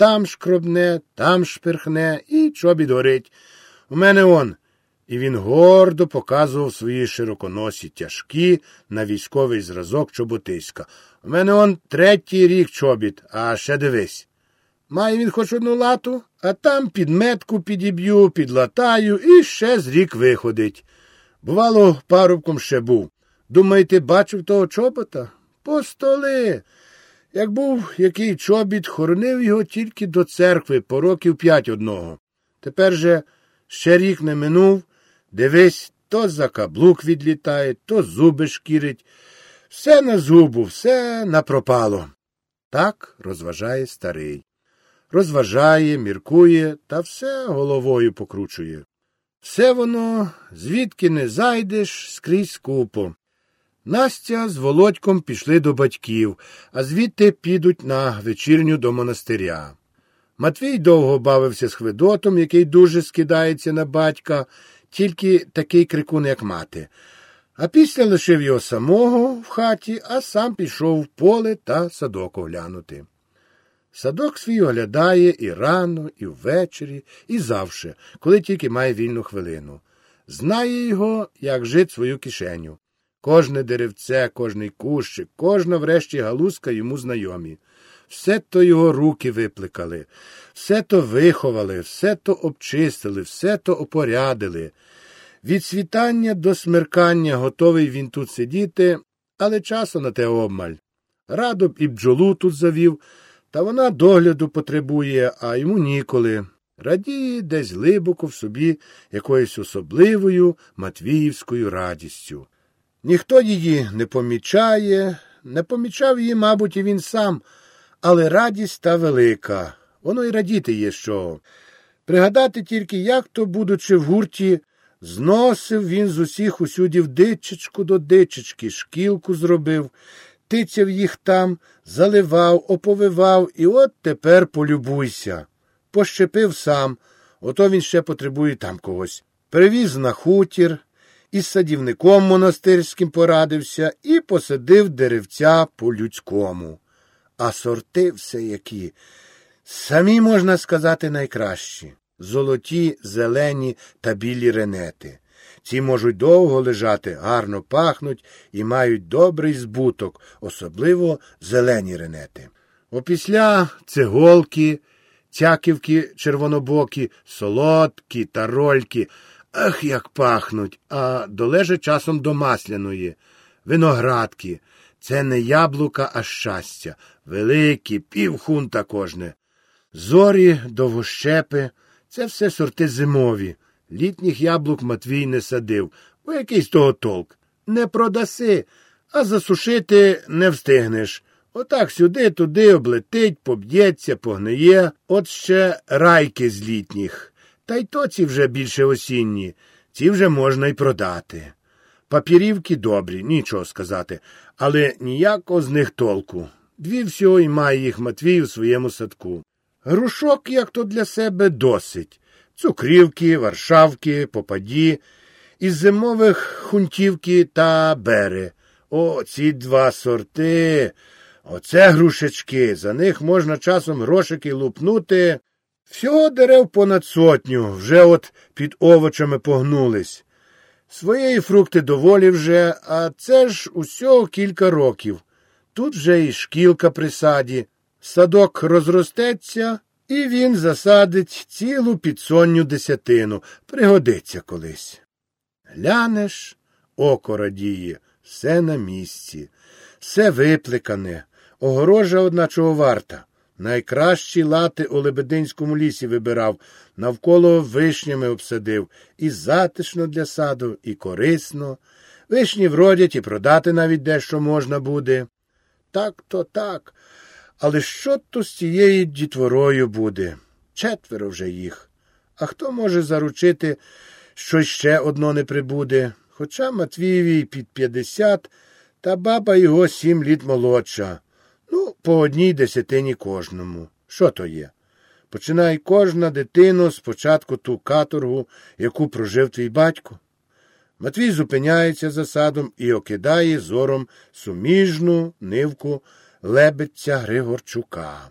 там шкробне, там шпирхне і чобіт горить. У мене он. І він гордо показував свої широконосі тяжкі на військовий зразок чоботиська. У мене он третій рік чобіт, а ще дивись. Має він хоч одну лату, а там підметку підіб'ю, підлатаю і ще з рік виходить. Бувало, парубком ще був. Думаєте, бачив того чобота? По столи. Як був який чобіт, хоронив його тільки до церкви по років п'ять одного. Тепер же ще рік не минув, дивись, то за каблук відлітає, то зуби шкірить. Все на зубу, все напропало. Так розважає старий. Розважає, міркує та все головою покручує. Все воно, звідки не зайдеш, скрізь купо. Настя з Володьком пішли до батьків, а звідти підуть на вечірню до монастиря. Матвій довго бавився з Хведотом, який дуже скидається на батька, тільки такий крикун, як мати. А після лишив його самого в хаті, а сам пішов в поле та садок оглянути. Садок свій оглядає і рано, і ввечері, і завше, коли тільки має вільну хвилину. Знає його, як жить свою кишеню. Кожне деревце, кожний кущик, кожна врешті галузка йому знайомі. Все то його руки випликали, все то виховали, все то обчистили, все то опорядили. Від світання до смеркання готовий він тут сидіти, але часу на те обмаль. Радо б і бджолу тут завів, та вона догляду потребує, а йому ніколи. Радіє десь глибоко в собі якоюсь особливою матвіївською радістю. Ніхто її не помічає, не помічав її, мабуть, і він сам, але радість та велика. Воно й радіти є що. Пригадати тільки, як то, будучи в гурті, зносив він з усіх усюдів дичечку до дичечки, шкілку зробив, тицяв їх там, заливав, оповивав, і от тепер полюбуйся. Пощепив сам, ото він ще потребує там когось. Привіз на хутір із садівником монастирським порадився і посадив деревця по людському. А сорти все які. Самі, можна сказати, найкращі золоті, зелені та білі ренети. Ці можуть довго лежати, гарно пахнуть і мають добрий збуток, особливо зелені ренети. Опісля цеголки, цяківки червонобокі, солодкі та рольки, Ах, як пахнуть, а долеже часом до масляної. Виноградки. Це не яблука, а щастя. Великі, півхунта кожне. Зорі, довгощепи це все сорти зимові. Літніх яблук Матвій не садив, бо який з того толк. Не продаси, а засушити не встигнеш. Отак сюди, туди облетить, поб'ється, погниє. От ще райки з літніх. Та й то ці вже більше осінні, ці вже можна й продати. Папірівки добрі, нічого сказати, але ніякого з них толку. Дві всього й має їх Матвій у своєму садку. Грушок, як то для себе, досить. Цукрівки, варшавки, попаді, із зимових хунтівки та бери. О, ці два сорти. Оце грушечки. За них можна часом грошики лупнути. Всього дерев понад сотню, вже от під овочами погнулись. Своєї фрукти доволі вже, а це ж усього кілька років. Тут вже і шкілка при саді. Садок розростеться, і він засадить цілу підсонню десятину, пригодиться колись. Глянеш, око радіє, все на місці, все випликане, огорожа одна чого варта. Найкращі лати у Лебединському лісі вибирав, навколо вишнями обсадив, і затишно для саду, і корисно. Вишні вродять і продати навіть дещо можна буде. Так то так. Але що то з цією дітворою буде? Четверо вже їх. А хто може заручити, що ще одно не прибуде? Хоча Матвієві під п'ятдесят, та баба його сім літ молодша. Ну, по одній десятині кожному. Що то є? Починай кожна дитину спочатку ту каторгу, яку прожив твій батько. Матвій зупиняється за садом і окидає зором суміжну нивку лебедця Григорчука.